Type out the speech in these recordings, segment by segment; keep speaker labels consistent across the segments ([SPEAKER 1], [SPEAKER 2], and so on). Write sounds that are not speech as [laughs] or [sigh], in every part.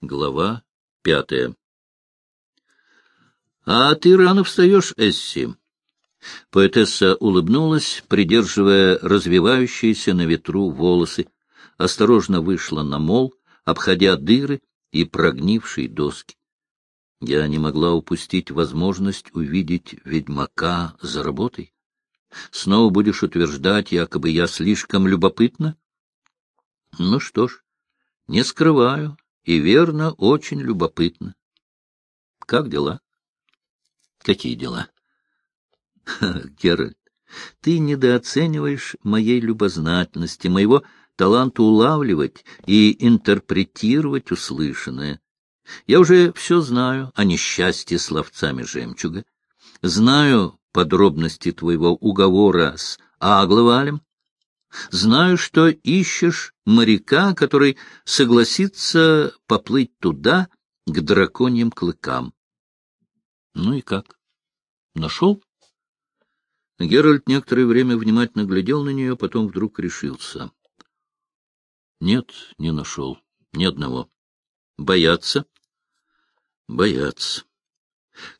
[SPEAKER 1] Глава пятая. — А ты рано встаешь, Эсси. Поэтесса улыбнулась, придерживая развивающиеся на ветру волосы, осторожно вышла на мол, обходя дыры и прогнившие доски. Я не могла упустить возможность увидеть ведьмака за работой. Снова будешь утверждать, якобы я слишком любопытна? Ну что ж, не скрываю, и верно, очень любопытно. Как дела? Какие дела? [laughs] Геральт, ты недооцениваешь моей любознательности, моего таланта улавливать и интерпретировать услышанное. Я уже все знаю о несчастье с ловцами жемчуга. Знаю подробности твоего уговора с Агловалем. Знаю, что ищешь моряка, который согласится поплыть туда, к драконьим клыкам. Ну и как? Нашел? Геральт некоторое время внимательно глядел на нее, потом вдруг решился. Нет, не нашел. Ни одного. Боятся? Боятся.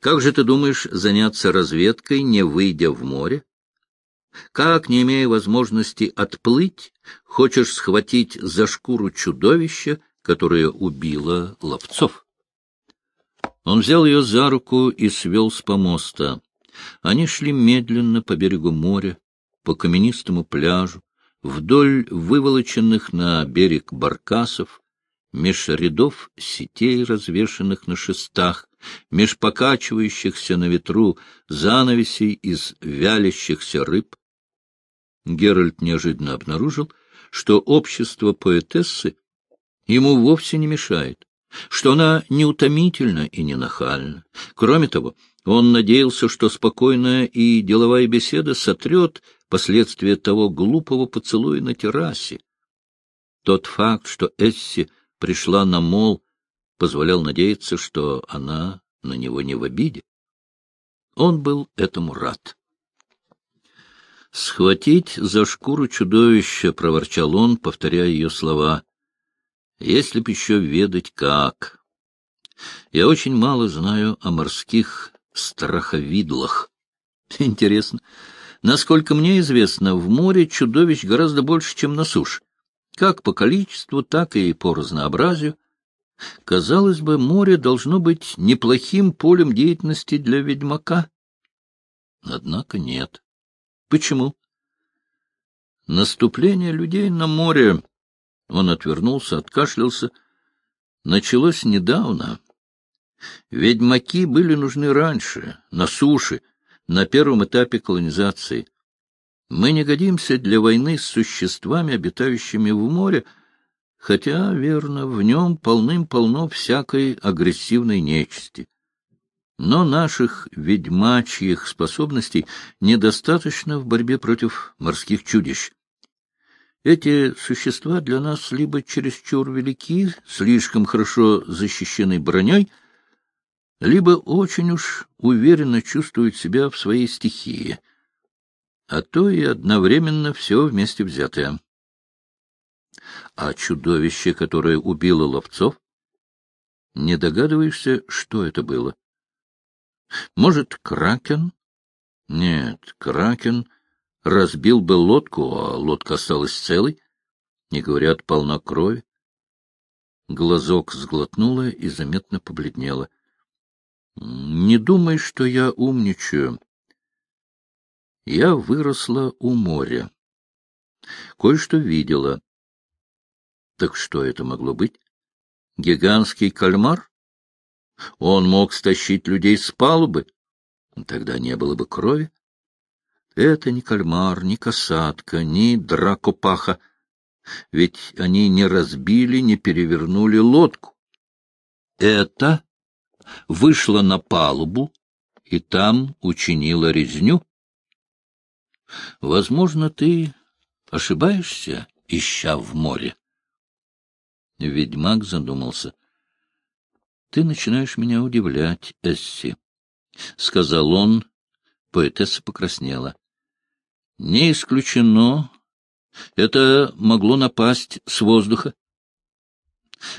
[SPEAKER 1] Как же ты думаешь заняться разведкой, не выйдя в море? Как, не имея возможности отплыть, хочешь схватить за шкуру чудовища, которое убило ловцов? Он взял ее за руку и свел с помоста. Они шли медленно по берегу моря, по каменистому пляжу, вдоль выволоченных на берег баркасов, меж рядов сетей, развешанных на шестах, меж покачивающихся на ветру занавесей из вялящихся рыб. Геральт неожиданно обнаружил, что общество поэтессы ему вовсе не мешает, что она неутомительна и не нахальна. Кроме того, он надеялся, что спокойная и деловая беседа сотрет последствия того глупого поцелуя на террасе. Тот факт, что Эсси пришла на мол, позволял надеяться, что она на него не в обиде. Он был этому рад. «Схватить за шкуру чудовища», — проворчал он, повторяя ее слова. «Если б еще ведать как. Я очень мало знаю о морских страховидлах. [laughs] Интересно, насколько мне известно, в море чудовищ гораздо больше, чем на суше как по количеству, так и по разнообразию. Казалось бы, море должно быть неплохим полем деятельности для ведьмака. Однако нет. Почему? Наступление людей на море, он отвернулся, откашлялся, началось недавно. Ведьмаки были нужны раньше, на суше, на первом этапе колонизации. Мы не годимся для войны с существами, обитающими в море, хотя, верно, в нем полным-полно всякой агрессивной нечисти. Но наших ведьмачьих способностей недостаточно в борьбе против морских чудищ. Эти существа для нас либо чересчур велики, слишком хорошо защищены броней, либо очень уж уверенно чувствуют себя в своей стихии — а то и одновременно все вместе взятое. А чудовище, которое убило ловцов? Не догадываешься, что это было? Может, кракен? Нет, кракен разбил бы лодку, а лодка осталась целой. Не говорят, полна крови. Глазок сглотнула и заметно побледнела. — Не думай, что я умничаю. Я выросла у моря. Кое-что видела. Так что это могло быть? Гигантский кальмар? Он мог стащить людей с палубы. Тогда не было бы крови. Это не кальмар, не касатка, не дракопаха. Ведь они не разбили, не перевернули лодку. Это вышла на палубу и там учинила резню. Возможно, ты ошибаешься, ища в море. Ведьмак задумался. — Ты начинаешь меня удивлять, Эсси, — сказал он. Поэтесса покраснела. — Не исключено. Это могло напасть с воздуха.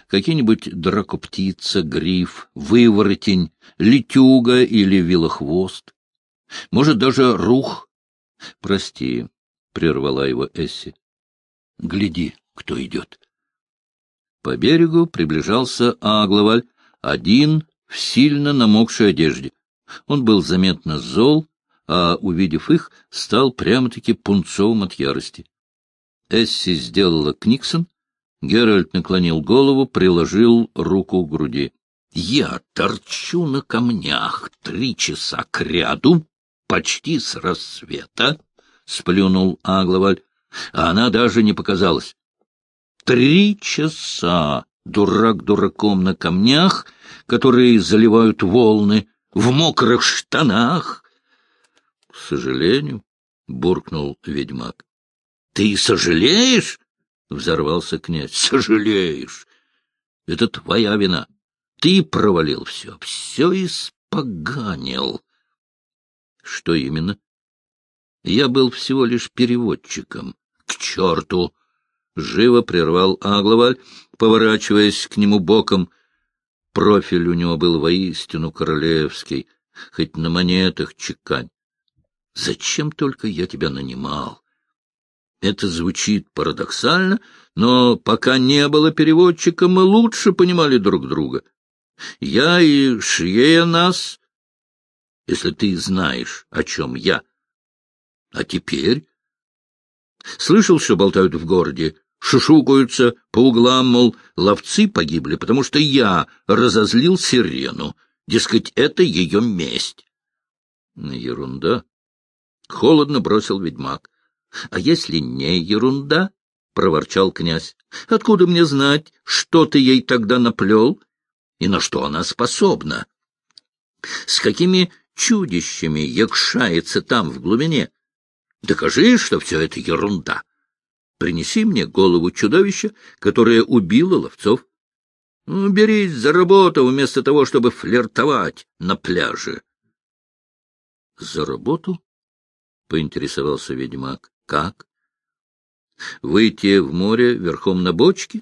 [SPEAKER 1] Какие-нибудь дракоптица, гриф, выворотень, летюга или вилохвост. Может, даже рух. — Прости, — прервала его Эсси. — Гляди, кто идет. По берегу приближался Агловаль, один в сильно намокшей одежде. Он был заметно зол, а, увидев их, стал прямо-таки пунцовым от ярости. Эсси сделала Книксон, Геральт наклонил голову, приложил руку к груди. — Я торчу на камнях три часа кряду, почти с рассвета, — сплюнул Агловаль, — а она даже не показалась. Три часа дурак дураком на камнях, которые заливают волны, в мокрых штанах. — К сожалению, — буркнул ведьмак. — Ты сожалеешь? — взорвался князь. — Сожалеешь. Это твоя вина. Ты провалил все, все испоганил. — Что именно? — Я был всего лишь переводчиком. — К черту! — живо прервал Агловаль, поворачиваясь к нему боком. Профиль у него был воистину королевский, хоть на монетах чекань. Зачем только я тебя нанимал? Это звучит парадоксально, но пока не было переводчика, мы лучше понимали друг друга. Я и Шьея нас, если ты знаешь, о чем я. А теперь... Слышал, что болтают в городе? Шушукаются по углам, мол, ловцы погибли, потому что я разозлил сирену. Дескать, это ее месть. Ерунда. Холодно бросил ведьмак. — А если не ерунда? — проворчал князь. — Откуда мне знать, что ты ей тогда наплел и на что она способна? С какими чудищами якшается там в глубине? Докажи, что все это ерунда. Принеси мне голову чудовища, которое убило ловцов. Ну, берись за работу вместо того, чтобы флиртовать на пляже. — За работу? — поинтересовался ведьмак. Как? Выйти в море верхом на бочке?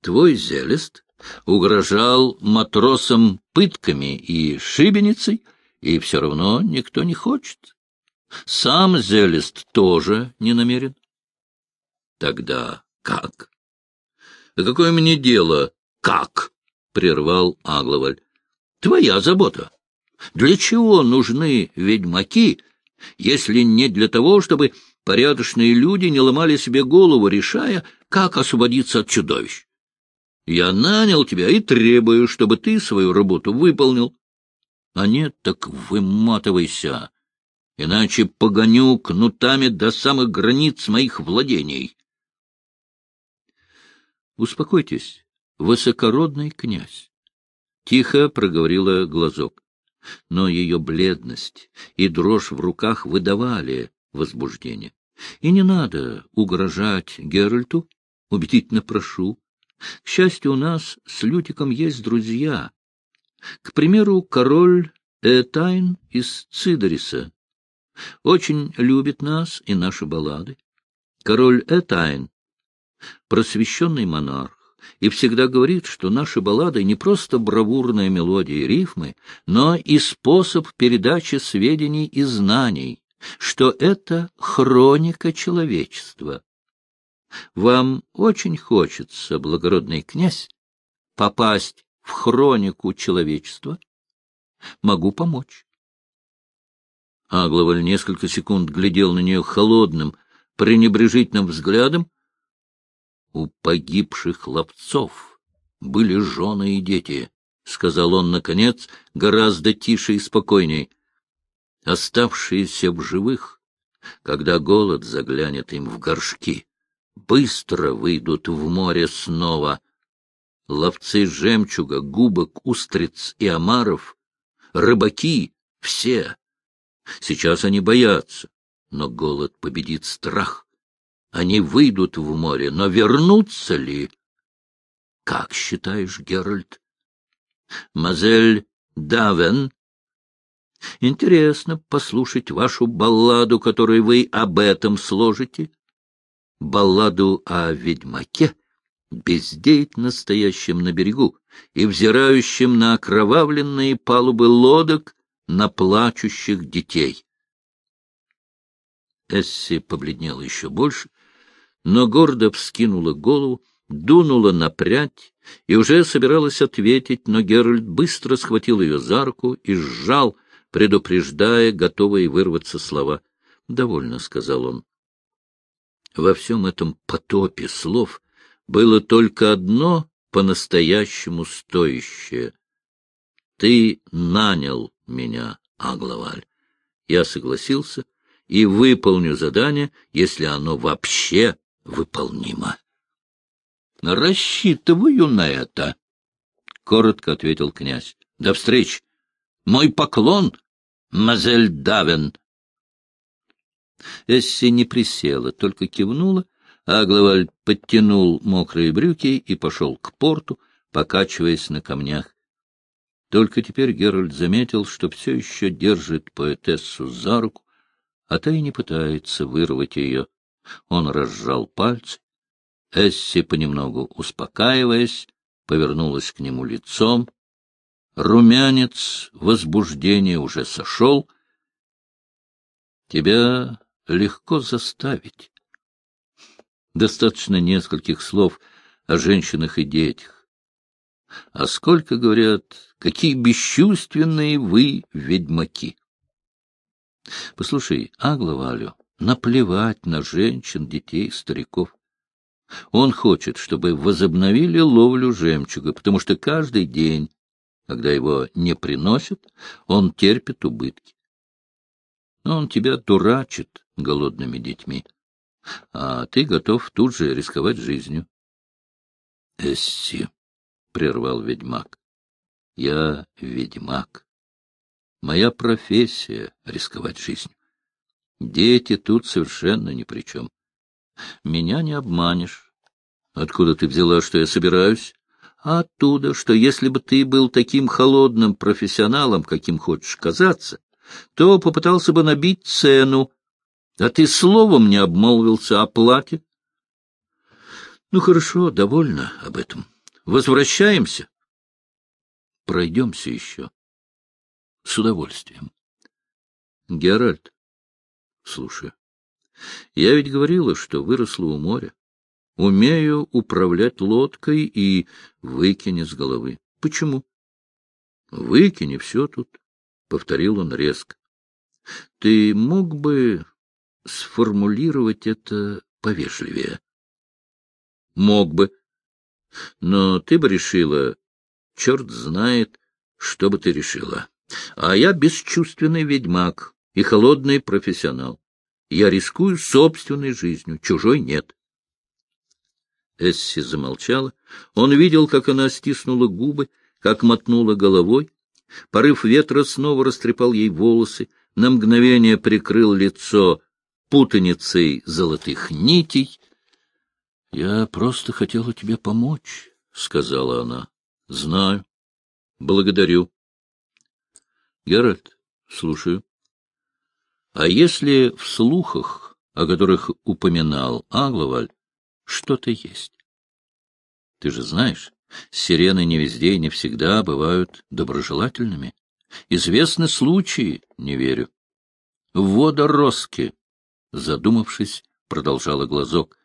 [SPEAKER 1] Твой зелест угрожал матросам пытками и шибеницей, и все равно никто не хочет. Сам зелест тоже не намерен. Тогда как? — какое мне дело, как? — прервал Агловаль. — Твоя забота. Для чего нужны ведьмаки, если не для того, чтобы порядочные люди не ломали себе голову, решая, как освободиться от чудовищ. Я нанял тебя и требую, чтобы ты свою работу выполнил. А нет, так выматывайся, иначе погоню кнутами до самых границ моих владений. Успокойтесь, высокородный князь. Тихо проговорила глазок но ее бледность и дрожь в руках выдавали возбуждение. И не надо угрожать Геральту, убедительно прошу. К счастью, у нас с Лютиком есть друзья. К примеру, король Этайн из Цидориса. Очень любит нас и наши баллады. Король Этайн — просвещенный монарх, и всегда говорит, что наши баллады не просто бравурная мелодия и рифмы, но и способ передачи сведений и знаний, что это хроника человечества. Вам очень хочется, благородный князь, попасть в хронику человечества? Могу помочь. Агловаль несколько секунд глядел на нее холодным, пренебрежительным взглядом, у погибших ловцов были жены и дети, — сказал он, наконец, гораздо тише и спокойней. Оставшиеся в живых, когда голод заглянет им в горшки, быстро выйдут в море снова. Ловцы жемчуга, губок, устриц и омаров, рыбаки — все. Сейчас они боятся, но голод победит страх. Они выйдут в море, но вернутся ли? Как считаешь, Геральт? Мазель Давен? Интересно послушать вашу балладу, которую вы об этом сложите. Балладу о ведьмаке, бездеятельно стоящим на берегу и взирающим на окровавленные палубы лодок, на плачущих детей. Эсси побледнела еще больше, но гордо вскинула голову, дунула на прядь и уже собиралась ответить, но Геральт быстро схватил ее за руку и сжал, предупреждая, готовые вырваться слова. — Довольно, — сказал он. Во всем этом потопе слов было только одно по-настоящему стоящее. Ты нанял меня, Агловаль. Я согласился и выполню задание, если оно вообще выполнимо. — Рассчитываю на это, — коротко ответил князь. — До встречи. Мой поклон, мазель Давен. Эсси не присела, только кивнула, а Главаль подтянул мокрые брюки и пошел к порту, покачиваясь на камнях. Только теперь Геральт заметил, что все еще держит поэтессу за руку, а та и не пытается вырвать ее. Он разжал пальцы. Эсси, понемногу успокаиваясь, повернулась к нему лицом. Румянец возбуждения уже сошел. — Тебя легко заставить. Достаточно нескольких слов о женщинах и детях. А сколько, говорят, какие бесчувственные вы ведьмаки. Послушай, Агла Валю, наплевать на женщин, детей, стариков. Он хочет, чтобы возобновили ловлю жемчуга, потому что каждый день, когда его не приносят, он терпит убытки. Он тебя дурачит голодными детьми, а ты готов тут же рисковать жизнью. — Эсси, — прервал ведьмак, — я ведьмак. Моя профессия — рисковать жизнью. Дети тут совершенно ни при чем. Меня не обманешь. Откуда ты взяла, что я собираюсь? Оттуда, что если бы ты был таким холодным профессионалом, каким хочешь казаться, то попытался бы набить цену, а ты словом не обмолвился о плате. Ну, хорошо, довольно об этом. Возвращаемся? Пройдемся еще. С удовольствием. Геральт, слушай, я ведь говорила, что выросла у моря. Умею управлять лодкой и выкини с головы. Почему? Выкини все тут, — повторил он резко. Ты мог бы сформулировать это повежливее? Мог бы. Но ты бы решила, черт знает, что бы ты решила. А я бесчувственный ведьмак и холодный профессионал. Я рискую собственной жизнью, чужой нет. Эсси замолчала. Он видел, как она стиснула губы, как мотнула головой. Порыв ветра снова растрепал ей волосы, на мгновение прикрыл лицо путаницей золотых нитей. — Я просто хотела тебе помочь, — сказала она. — Знаю. Благодарю. — Геральт, слушаю. — А если в слухах, о которых упоминал Агловаль, что-то есть? Ты же знаешь, сирены не везде и не всегда бывают доброжелательными. Известны случаи, не верю. Водороски, задумавшись, продолжала глазок.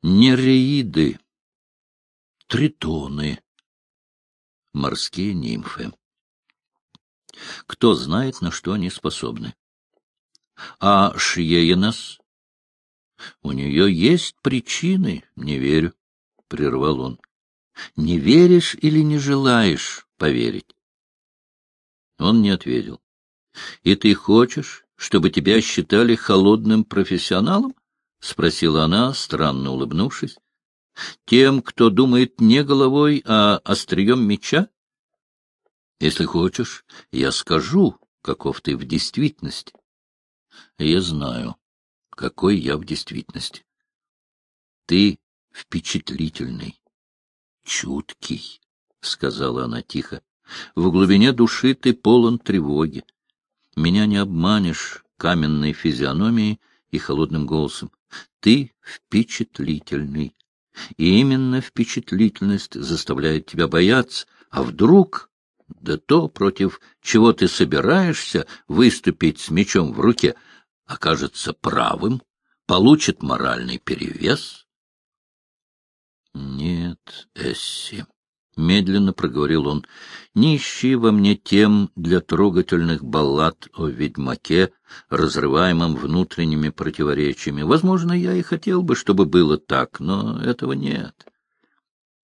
[SPEAKER 1] Нереиды, тритоны, морские нимфы. Кто знает, на что они способны. А Шьеенас? У нее есть причины, не верю, — прервал он. Не веришь или не желаешь поверить? Он не ответил. — И ты хочешь, чтобы тебя считали холодным профессионалом? — спросила она, странно улыбнувшись. — Тем, кто думает не головой, а острием меча? Если хочешь, я скажу, каков ты в действительности. Я знаю, какой я в действительности. Ты впечатлительный, чуткий, — сказала она тихо. В глубине души ты полон тревоги. Меня не обманешь каменной физиономией и холодным голосом. Ты впечатлительный. И именно впечатлительность заставляет тебя бояться. А вдруг, да то, против чего ты собираешься выступить с мечом в руке, окажется правым, получит моральный перевес? Нет, Эсси, — медленно проговорил он, — не ищи во мне тем для трогательных баллад о ведьмаке, разрываемом внутренними противоречиями. Возможно, я и хотел бы, чтобы было так, но этого нет.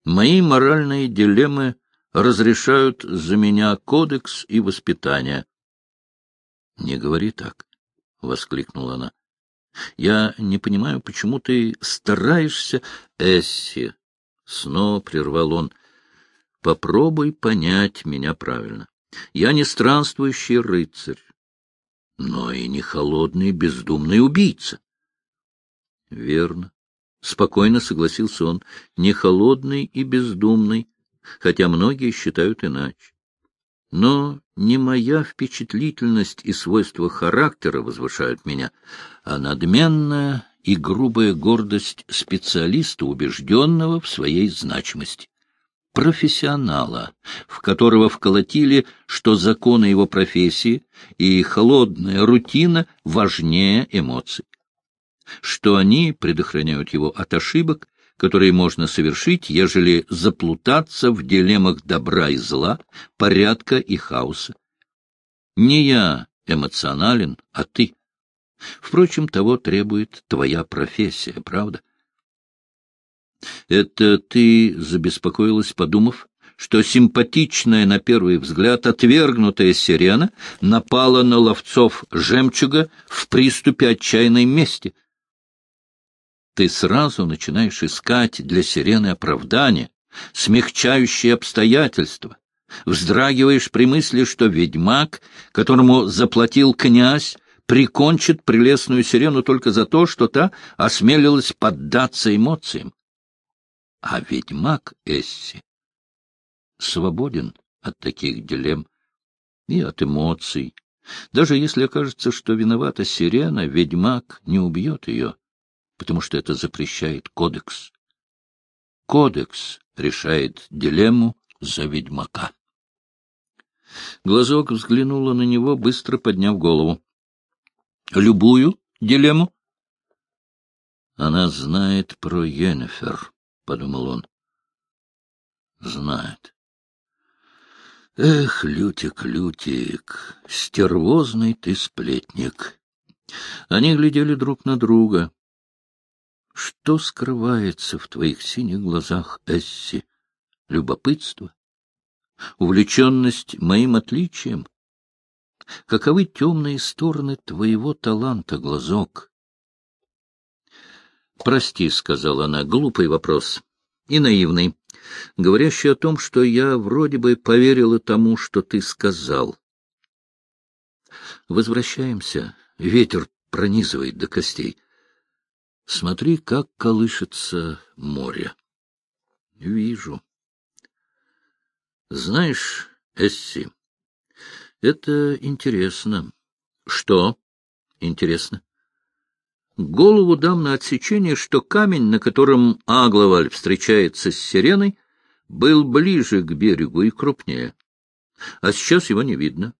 [SPEAKER 1] Мои моральные дилеммы разрешают за меня кодекс и воспитание. — Не говори так, — воскликнула она. — Я не понимаю, почему ты стараешься, Эсси, — снова прервал он. — Попробуй понять меня правильно. Я не странствующий рыцарь, но и не холодный бездумный убийца. — Верно. — спокойно согласился он. — Не холодный и бездумный, хотя многие считают иначе. Но не моя впечатлительность и свойства характера возвышают меня, а надменная и грубая гордость специалиста, убежденного в своей значимости. Профессионала, в которого вколотили, что законы его профессии и холодная рутина важнее эмоций, что они предохраняют его от ошибок которые можно совершить, ежели заплутаться в дилеммах добра и зла, порядка и хаоса. Не я эмоционален, а ты. Впрочем, того требует твоя профессия, правда? Это ты забеспокоилась, подумав, что симпатичная на первый взгляд отвергнутая сирена напала на ловцов жемчуга в приступе отчаянной мести — ты сразу начинаешь искать для сирены оправдания, смягчающие обстоятельства. Вздрагиваешь при мысли, что ведьмак, которому заплатил князь, прикончит прелестную сирену только за то, что та осмелилась поддаться эмоциям. А ведьмак Эсси свободен от таких дилемм и от эмоций. Даже если окажется, что виновата сирена, ведьмак не убьет ее потому что это запрещает кодекс. Кодекс решает дилемму за ведьмака. Глазок взглянула на него, быстро подняв голову. — Любую дилемму? — Она знает про Йеннефер, — подумал он. — Знает. Эх, Лютик, Лютик, стервозный ты сплетник. Они глядели друг на друга. Что скрывается в твоих синих глазах, Эсси? Любопытство? Увлеченность моим отличием? Каковы темные стороны твоего таланта, глазок? «Прости», — сказала она, — глупый вопрос и наивный, говорящий о том, что я вроде бы поверила тому, что ты сказал. Возвращаемся. Ветер пронизывает до костей. Смотри, как колышется море. Вижу. Знаешь, Эсси, это интересно. Что интересно? Голову дам на отсечение, что камень, на котором Агловаль встречается с сиреной, был ближе к берегу и крупнее. А сейчас его не видно.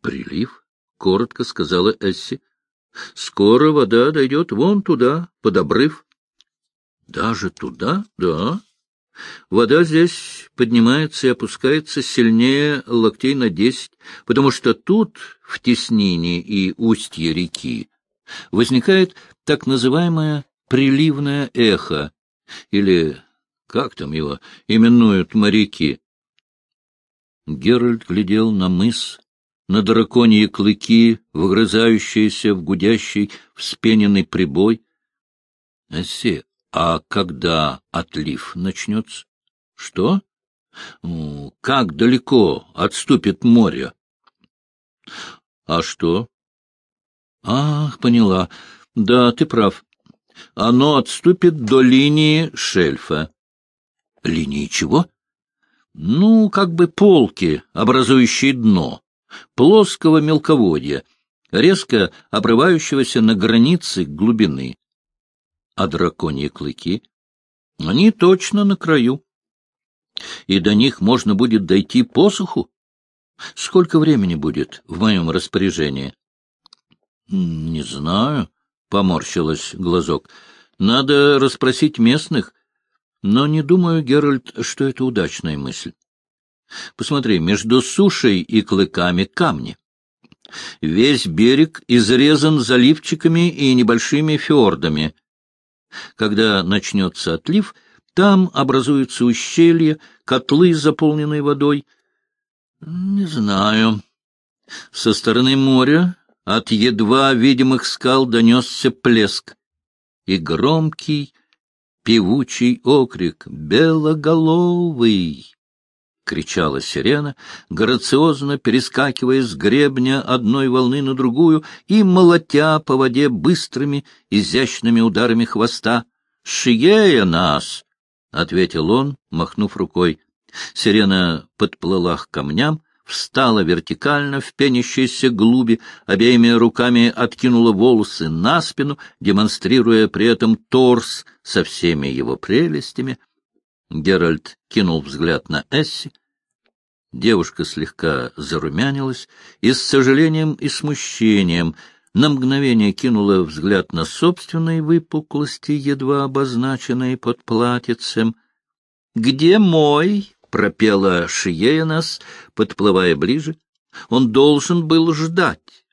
[SPEAKER 1] Прилив, — коротко сказала Эсси. Скоро вода дойдет вон туда, под обрыв. Даже туда? Да. Вода здесь поднимается и опускается сильнее локтей на десять, потому что тут, в теснине и устье реки, возникает так называемое приливное эхо, или, как там его именуют моряки. Геральт глядел на мыс, на драконьи клыки, вгрызающиеся в гудящий, вспененный прибой. Осе, а когда отлив начнется? Что? Как далеко отступит море? А что? Ах, поняла. Да, ты прав. Оно отступит до линии шельфа. Линии чего? Ну, как бы полки, образующие дно плоского мелководья, резко обрывающегося на границе глубины. А драконьи клыки? Они точно на краю. И до них можно будет дойти посуху? Сколько времени будет в моем распоряжении? — Не знаю, — поморщилась глазок. — Надо расспросить местных, но не думаю, Геральт, что это удачная мысль. Посмотри, между сушей и клыками камни. Весь берег изрезан заливчиками и небольшими фьордами. Когда начнется отлив, там образуются ущелья, котлы, заполненные водой. Не знаю. Со стороны моря от едва видимых скал донесся плеск и громкий певучий окрик «Белоголовый!» — кричала сирена, грациозно перескакивая с гребня одной волны на другую и молотя по воде быстрыми, изящными ударами хвоста. «Шиея нас!» — ответил он, махнув рукой. Сирена подплыла к камням, встала вертикально в пенящейся глуби, обеими руками откинула волосы на спину, демонстрируя при этом торс со всеми его прелестями, Геральт кинул взгляд на Эсси. Девушка слегка зарумянилась и с сожалением и смущением на мгновение кинула взгляд на собственные выпуклости, едва обозначенные под платьицем. — Где мой? — пропела Шиенас, подплывая ближе. Он должен был ждать.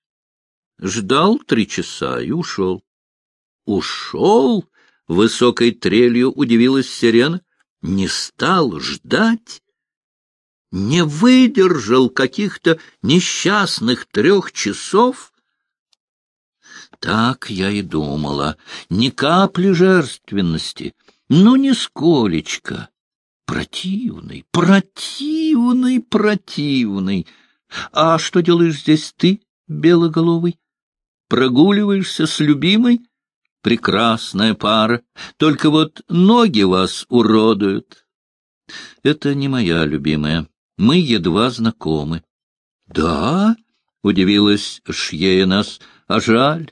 [SPEAKER 1] Ждал три часа и ушел. — Ушел? — высокой трелью удивилась Сирена не стал ждать, не выдержал каких-то несчастных трех часов? Так я и думала, ни капли жерственности, ну, нисколечко. Противный, противный, противный. А что делаешь здесь ты, белоголовый? Прогуливаешься с любимой? Прекрасная пара, только вот ноги вас уродуют. Это не моя любимая, мы едва знакомы. — Да? — удивилась Шьенас. — А жаль.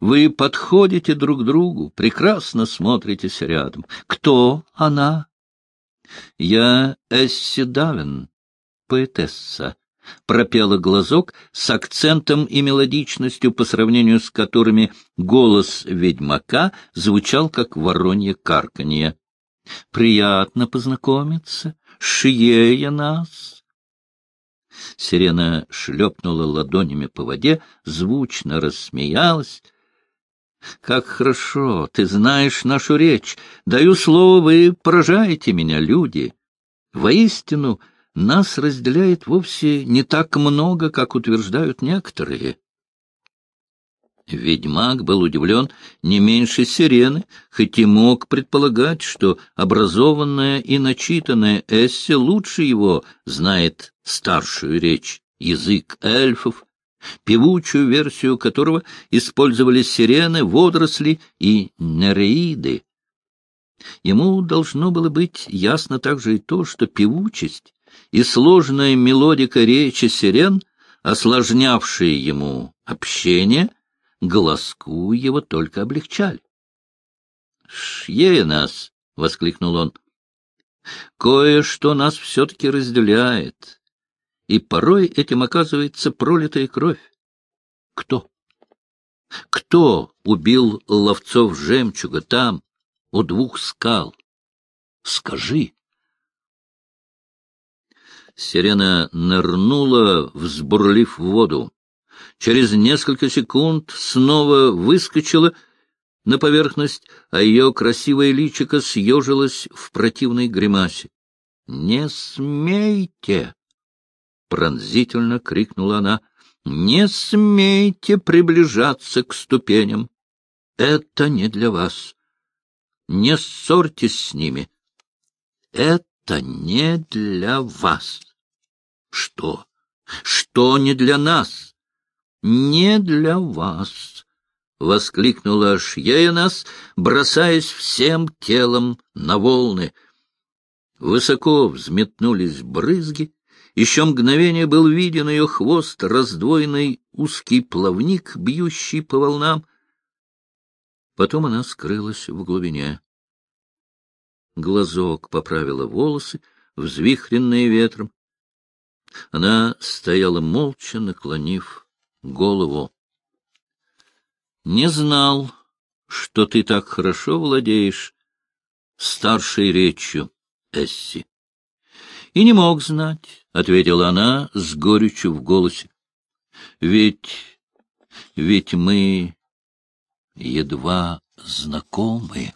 [SPEAKER 1] Вы подходите друг другу, прекрасно смотритесь рядом. Кто она? — Я Эсси Давин, поэтесса, пропела глазок с акцентом и мелодичностью, по сравнению с которыми голос ведьмака звучал как воронье карканье. «Приятно познакомиться, шиея нас!» Сирена шлепнула ладонями по воде, звучно рассмеялась. «Как хорошо! Ты знаешь нашу речь! Даю слово, вы поражаете меня, люди! Воистину, — нас разделяет вовсе не так много, как утверждают некоторые. Ведьмак был удивлен не меньше сирены, хоть и мог предполагать, что образованная и начитанная Эсси лучше его знает старшую речь, язык эльфов, певучую версию которого использовали сирены, водоросли и нереиды. Ему должно было быть ясно также и то, что певучесть и сложная мелодика речи сирен, осложнявшие ему общение, голоску его только облегчали. — Шье нас! — воскликнул он. — Кое-что нас все-таки разделяет, и порой этим оказывается пролитая кровь. Кто? Кто убил ловцов жемчуга там, у двух скал? Скажи. Сирена нырнула, взбурлив в воду. Через несколько секунд снова выскочила на поверхность, а ее красивое личико съежилось в противной гримасе. — Не смейте! — пронзительно крикнула она. — Не смейте приближаться к ступеням! Это не для вас. Не ссорьтесь с ними. Это это не для вас. Что? Что не для нас? Не для вас, — воскликнула Шьенас, бросаясь всем телом на волны. Высоко взметнулись брызги, еще мгновение был виден ее хвост, раздвоенный узкий плавник, бьющий по волнам. Потом она скрылась в глубине. Глазок поправила волосы, взвихренные ветром. Она стояла молча, наклонив голову. — Не знал, что ты так хорошо владеешь старшей речью, Эсси. — И не мог знать, — ответила она с горечью в голосе. — Ведь... ведь мы едва знакомы.